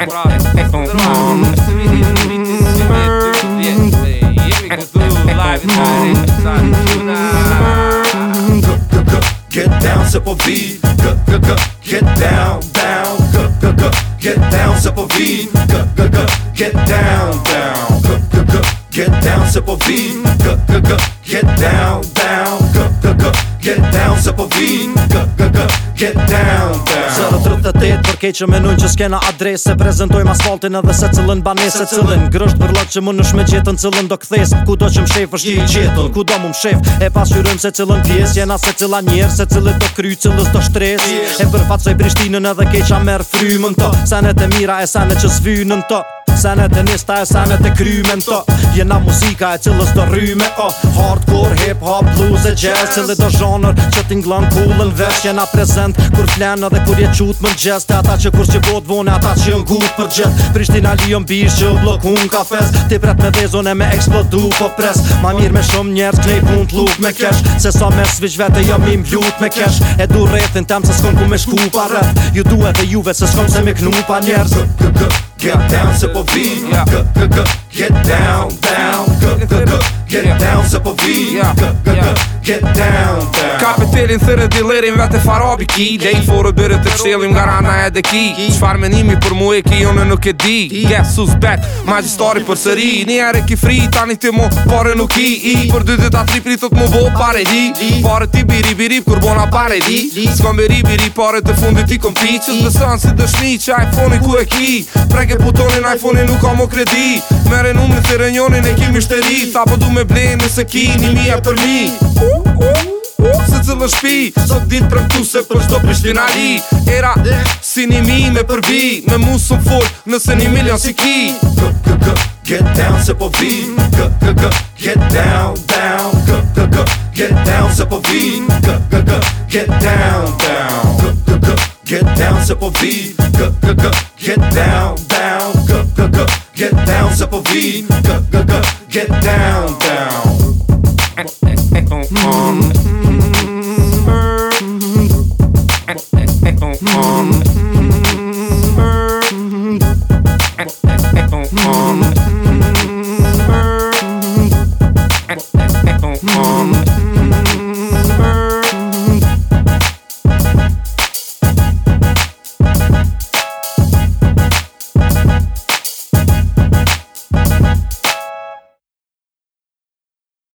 Get down, Simple a V. Get down, down. Get down, Simple a V. Get down, down. Get down, Simple a V. Get down, down. Get down, Simple a V. Get down, down. keqë që nuk që s'kena adres Se prezentojmë asfaltin edhe se cëllën banes Se cëllën grësht për lot që më në shme qëtën cëllën do këthes Ku do që m'shef është i qëtën Ku do mshef e pasyrën se cëllën pjesë Jena se cëlla njerë se cëllët do kry cëllës do shtres E përfatsoj prishtinën edhe keqa merë frymën të Senet e mira e senet që s'vynën të Sene të nista e sene të kryme të to Jena muzika e cilës të rryme oh. Hardcore, hip hop, blues e jazz Cili të zhonër që t'inglën kullën vesh Jena prezent kur t'lenë dhe kur je qutë më gjest E ata që kur që botë vone, ata që jën gutë për gjest Prishtina li jën bish që blok hun ka fest Ti pret me vezon e me eksplodu po pres Ma mirë me shumë njerës që nej pun t'luk me kesh Se sa me sviq vete jën mim vjut me kesh E du rethin tem se s'kon ku me shku pa rreth Ju duhet e juve se s'kon se me knu pa njerës get down, simple V. Get down, down, get down, simple V. Get down, down. thelin thërë e dilerin vetë farabi ki Dejnë forë e bërë të qëllim nga rana e dhe ki Qfar menimi për mu e ki unë nuk e di Guess who's back, magjistari për sëri Një ere ki fri, tani ti mu pare nuk i i Për dy dy ta pri thot mu bo pare hi Pare ti biri biri për bona pare di Skon biri biri pare të fundi ti kom pi Qës si dëshmi që iPhone-i ku e ki Prege putonin iPhone-i nuk ka mu kredi Mere numri thire njonin e ki mishteri Tha po du me blenë nëse ki një mija për mi cilë shpi Sot ditë për këtu se për shdo prishtinari Era si një mi me përbi Me mu së më nëse një milion si ki G, g, g, get down se po get down, get down se po get down, down get down se po get down, down G, g, g, get down se po get down